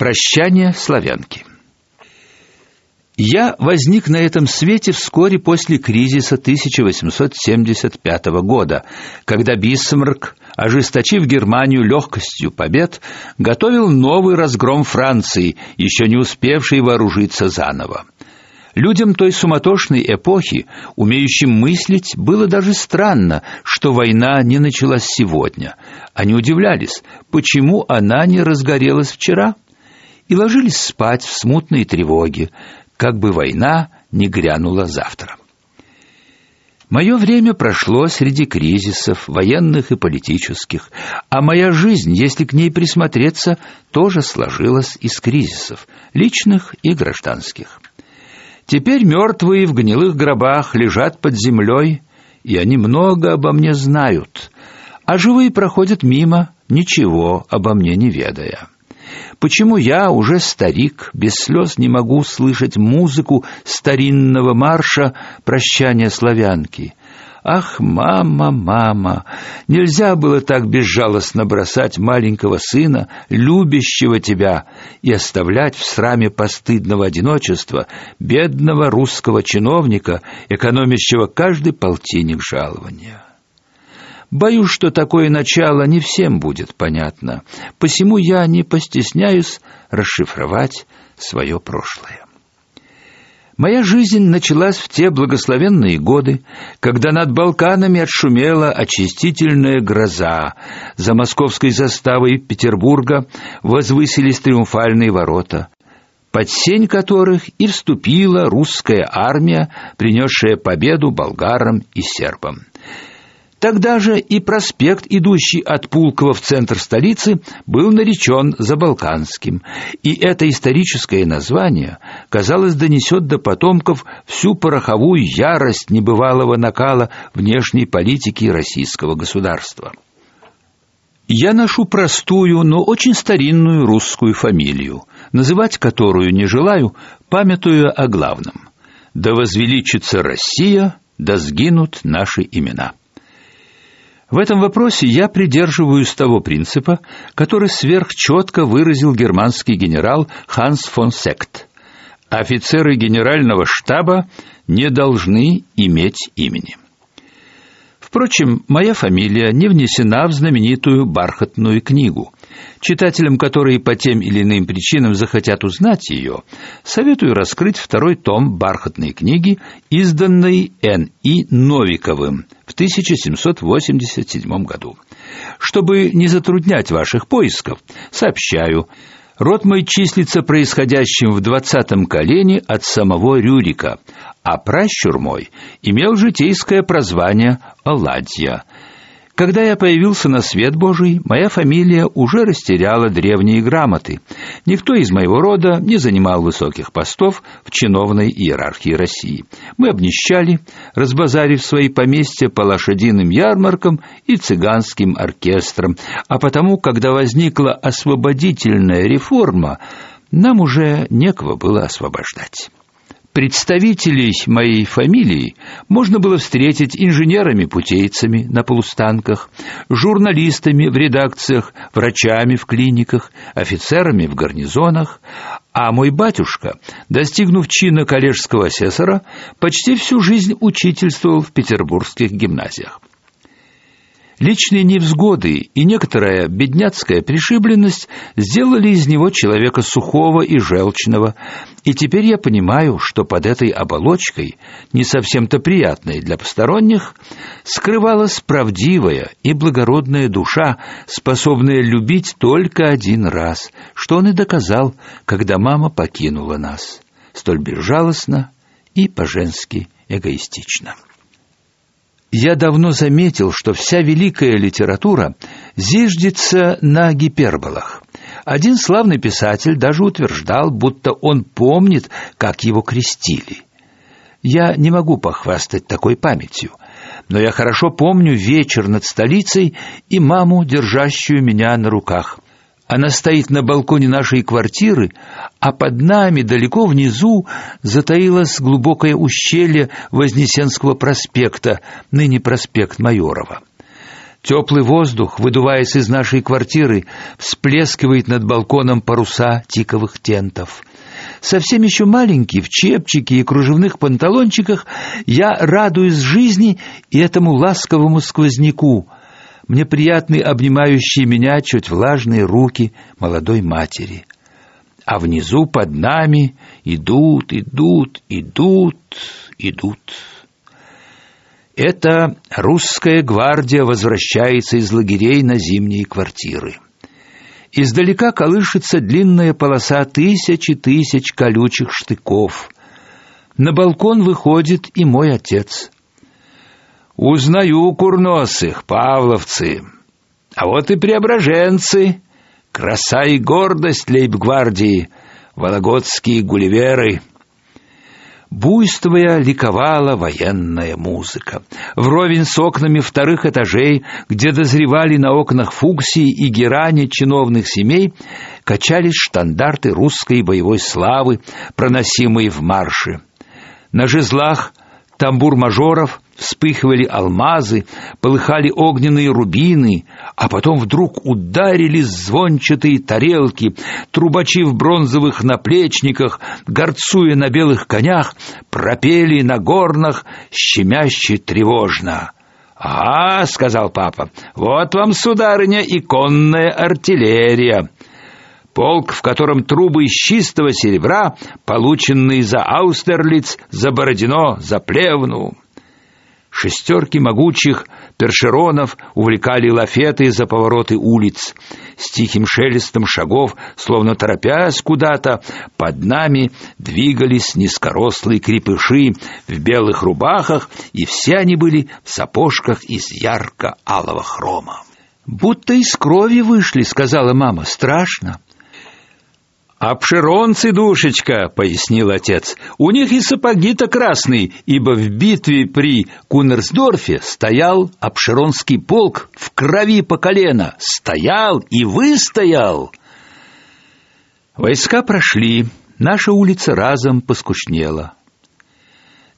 Прощание славянки. Я возник на этом свете вскоре после кризиса 1875 года, когда Бисмарк, ожесточив Германию легкостью побед, готовил новый разгром Франции, еще не успевшей вооружиться заново. Людям той суматошной эпохи, умеющим мыслить, было даже странно, что война не началась сегодня. Они удивлялись, почему она не разгорелась вчера – и ложились спать в смутной тревоге, как бы война не грянула завтра. Мое время прошло среди кризисов, военных и политических, а моя жизнь, если к ней присмотреться, тоже сложилась из кризисов, личных и гражданских. Теперь мертвые в гнилых гробах лежат под землей, и они много обо мне знают, а живые проходят мимо, ничего обо мне не ведая. Почему я, уже старик, без слез не могу слышать музыку старинного марша «Прощание славянки»? Ах, мама, мама, нельзя было так безжалостно бросать маленького сына, любящего тебя, и оставлять в сраме постыдного одиночества бедного русского чиновника, экономящего каждый полтинник жалования. Боюсь, что такое начало не всем будет понятно, посему я не постесняюсь расшифровать свое прошлое. Моя жизнь началась в те благословенные годы, когда над Балканами отшумела очистительная гроза. За московской заставой Петербурга возвысились триумфальные ворота, под сень которых и вступила русская армия, принесшая победу болгарам и сербам. Тогда же и проспект, идущий от Пулково в центр столицы, был наречен Забалканским, и это историческое название, казалось, донесет до потомков всю пороховую ярость небывалого накала внешней политики российского государства. Я ношу простую, но очень старинную русскую фамилию, называть которую не желаю, памятуя о главном. Да возвеличится Россия, да сгинут наши имена. В этом вопросе я придерживаюсь того принципа, который сверхчетко выразил германский генерал Ханс фон Сект. Офицеры генерального штаба не должны иметь имени. Впрочем, моя фамилия не внесена в знаменитую бархатную книгу. Читателям, которые по тем или иным причинам захотят узнать ее, советую раскрыть второй том бархатной книги, изданной Н.И. Новиковым 1787 году. Чтобы не затруднять ваших поисков, сообщаю, Род мой числится происходящим в двадцатом колене от самого Рюрика, а пращур мой имел житейское прозвание Оладья – когда я появился на свет Божий, моя фамилия уже растеряла древние грамоты. Никто из моего рода не занимал высоких постов в чиновной иерархии России. Мы обнищали, разбазарив свои поместья по лошадиным ярмаркам и цыганским оркестрам, а потому, когда возникла освободительная реформа, нам уже некого было освобождать. Представителей моей фамилии можно было встретить инженерами-путейцами на полустанках, журналистами в редакциях, врачами в клиниках, офицерами в гарнизонах, а мой батюшка, достигнув чина коллежского асессора, почти всю жизнь учительствовал в петербургских гимназиях. Личные невзгоды и некоторая бедняцкая пришибленность сделали из него человека сухого и желчного, и теперь я понимаю, что под этой оболочкой, не совсем-то приятной для посторонних, скрывалась правдивая и благородная душа, способная любить только один раз, что он и доказал, когда мама покинула нас, столь безжалостно и по-женски эгоистично. Я давно заметил, что вся великая литература зиждется на гиперболах. Один славный писатель даже утверждал, будто он помнит, как его крестили. Я не могу похвастать такой памятью, но я хорошо помню вечер над столицей и маму, держащую меня на руках – она стоит на балконе нашей квартиры, а под нами, далеко внизу, затаилось глубокое ущелье Вознесенского проспекта, ныне проспект Майорова. Теплый воздух, выдуваясь из нашей квартиры, всплескивает над балконом паруса тиковых тентов. Совсем еще маленький, в чепчике и кружевных панталончиках, я радуюсь жизни и этому ласковому сквозняку. Мне приятны обнимающие меня чуть влажные руки молодой матери. А внизу под нами идут, идут, идут, идут. Это русская гвардия возвращается из лагерей на зимние квартиры. Издалека колышется длинная полоса тысячи тысяч колючих штыков. На балкон выходит и мой отец. Узнаю курносых, павловцы. А вот и преображенцы, краса и гордость лейб-гвардии, вологодские гулливеры — буйствуя ликовала военная музыка. Вровень с окнами вторых этажей, где дозревали на окнах фуксии и герани чиновных семей, качались штандарты русской боевой славы, проносимые в марше. На жезлах тамбур мажоров вспыхивали алмазы, полыхали огненные рубины, а потом вдруг ударили звончатые тарелки, трубачи в бронзовых наплечниках, горцуя на белых конях, пропели на горнах щемяще тревожно. «А, — сказал папа, — вот вам, сударыня, и конная артиллерия». Полк, в котором трубы из чистого серебра, полученные за Аустерлиц, за Бородино, за Плевну. Шестерки могучих першеронов увлекали лафеты за повороты улиц. С тихим шелестом шагов, словно торопясь куда-то, под нами двигались низкорослые крепыши в белых рубахах, и все они были в сапожках из ярко-алого хрома. «Будто из крови вышли», — сказала мама. «Страшно». «Обширонцы, душечка», — пояснил отец, — «у них и сапоги-то красные, ибо в битве при Кунерсдорфе стоял обширонский полк в крови по колено, стоял и выстоял». Войска прошли, наша улица разом поскучнела.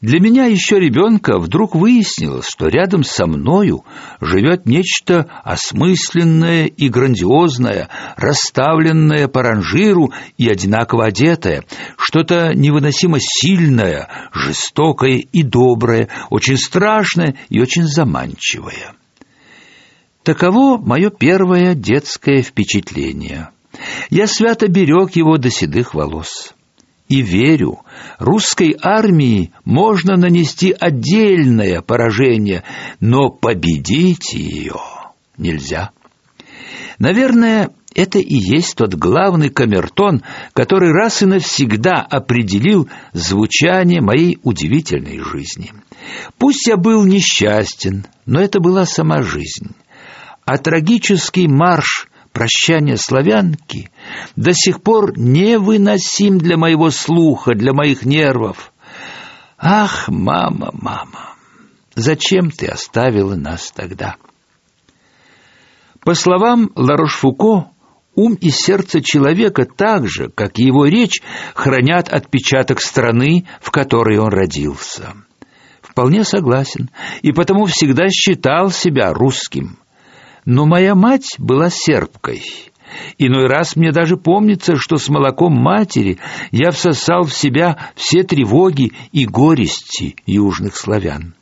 Для меня еще ребенка вдруг выяснилось, что рядом со мною живет нечто осмысленное и грандиозное, расставленное по ранжиру и одинаково одетое, что-то невыносимо сильное, жестокое и доброе, очень страшное и очень заманчивое. Таково мое первое детское впечатление. Я свято берег его до седых волос и верю, русской армии можно нанести отдельное поражение, но победить ее нельзя. Наверное, это и есть тот главный камертон, который раз и навсегда определил звучание моей удивительной жизни. Пусть я был несчастен, но это была сама жизнь. А трагический марш прощание славянки до сих пор невыносим для моего слуха, для моих нервов. Ах, мама, мама, зачем ты оставила нас тогда? По словам Ларош-Фуко, ум и сердце человека так же, как и его речь, хранят отпечаток страны, в которой он родился. Вполне согласен, и потому всегда считал себя русским. Но моя мать была сербкой. Иной раз мне даже помнится, что с молоком матери я всосал в себя все тревоги и горести южных славян.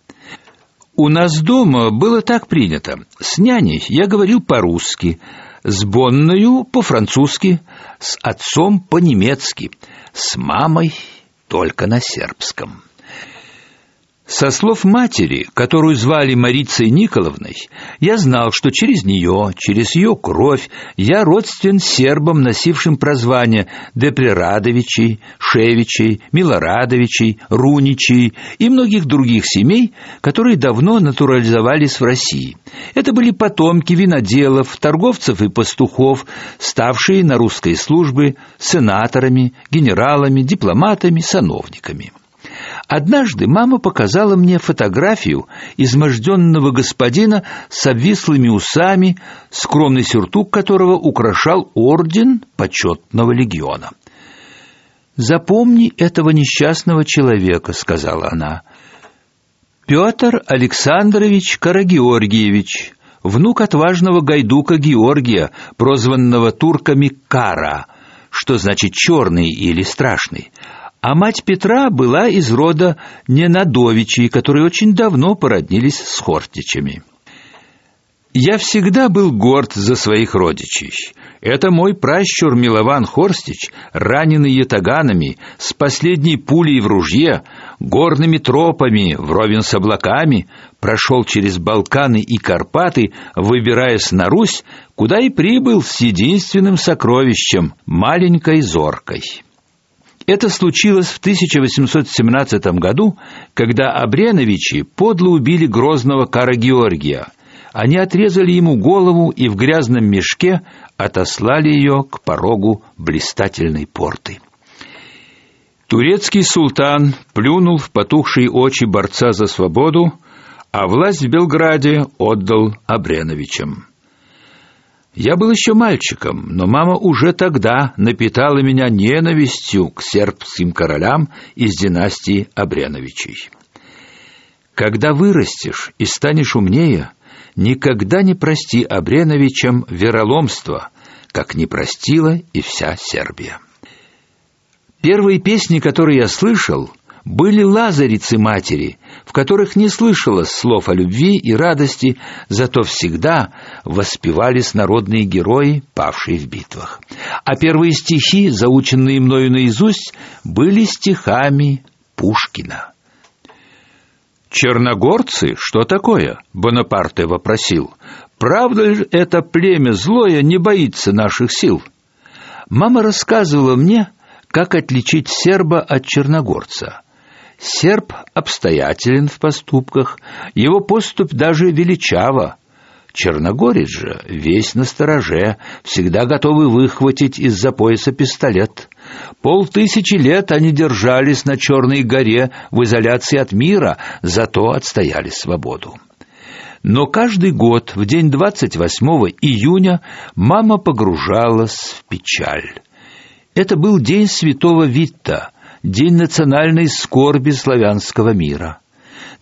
У нас дома было так принято. С няней я говорил по-русски, с Бонною по-французски, с отцом по-немецки, с мамой только на сербском. Со слов матери, которую звали Марицей Николовной, я знал, что через нее, через ее кровь, я родствен сербам, носившим прозвания Депрерадовичей, Шевичей, Милорадовичей, Руничей и многих других семей, которые давно натурализовались в России. Это были потомки виноделов, торговцев и пастухов, ставшие на русской службе сенаторами, генералами, дипломатами, сановниками. Однажды мама показала мне фотографию изможденного господина с обвислыми усами, скромный сюртук которого украшал орден почетного легиона. «Запомни этого несчастного человека», — сказала она. «Петр Александрович Карагеоргиевич, внук отважного гайдука Георгия, прозванного турками Кара, что значит черный или страшный. А мать Петра была из рода Ненадовичей, которые очень давно породнились с Хортичами. Я всегда был горд за своих родичей. Это мой пращур Милован Хорстич, раненый ятаганами, с последней пулей в ружье, горными тропами, вровень с облаками, прошел через Балканы и Карпаты, выбираясь на Русь, куда и прибыл с единственным сокровищем — маленькой зоркой. Это случилось в 1817 году, когда Абреновичи подло убили грозного Кара Георгия — они отрезали ему голову и в грязном мешке отослали ее к порогу блистательной порты. Турецкий султан плюнул в потухшие очи борца за свободу, а власть в Белграде отдал Абреновичам. Я был еще мальчиком, но мама уже тогда напитала меня ненавистью к сербским королям из династии Абреновичей. Когда вырастешь и станешь умнее, никогда не прости Абреновичам вероломство, как не простила и вся Сербия. Первые песни, которые я слышал, были лазарицы матери, в которых не слышалось слов о любви и радости, зато всегда воспевались народные герои, павшие в битвах. А первые стихи, заученные мною наизусть, были стихами Пушкина. «Черногорцы? Что такое?» — Бонапарте вопросил. «Правда ли это племя злое не боится наших сил?» Мама рассказывала мне, как отличить серба от черногорца. Серб обстоятелен в поступках, его поступь даже величава. Черногорец же весь на стороже, всегда готовый выхватить из-за пояса пистолет. Полтысячи лет они держались на Черной горе в изоляции от мира, зато отстояли свободу. Но каждый год в день 28 июня мама погружалась в печаль. Это был день святого Витта, день национальной скорби славянского мира.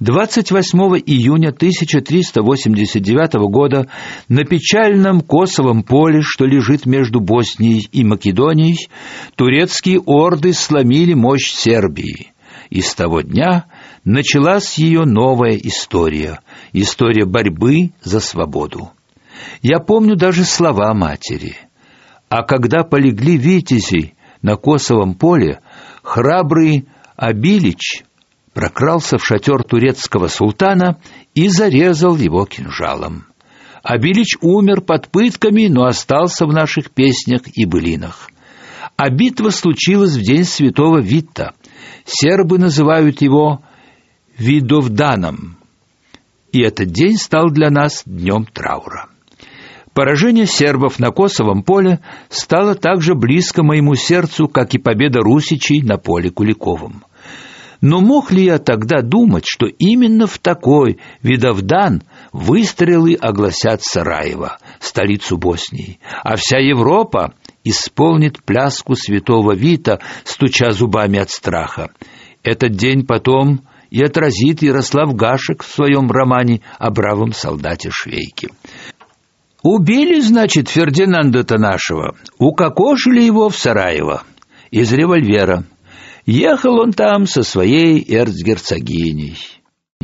28 июня 1389 года на печальном Косовом поле, что лежит между Боснией и Македонией, турецкие орды сломили мощь Сербии. И с того дня началась ее новая история, история борьбы за свободу. Я помню даже слова матери. А когда полегли витязи на Косовом поле, храбрый Абилич прокрался в шатер турецкого султана и зарезал его кинжалом. Абилич умер под пытками, но остался в наших песнях и былинах. А битва случилась в день святого Витта. Сербы называют его Видовданом. И этот день стал для нас днем траура. Поражение сербов на Косовом поле стало так же близко моему сердцу, как и победа русичей на поле Куликовом. Но мог ли я тогда думать, что именно в такой Видовдан выстрелы огласят Сараево, столицу Боснии, а вся Европа исполнит пляску святого Вита, стуча зубами от страха. Этот день потом и отразит Ярослав Гашек в своем романе о бравом солдате Швейке. Убили, значит, Фердинанда-то нашего, укокошили его в Сараево из револьвера. Ехал он там со своей эрцгерцогиней.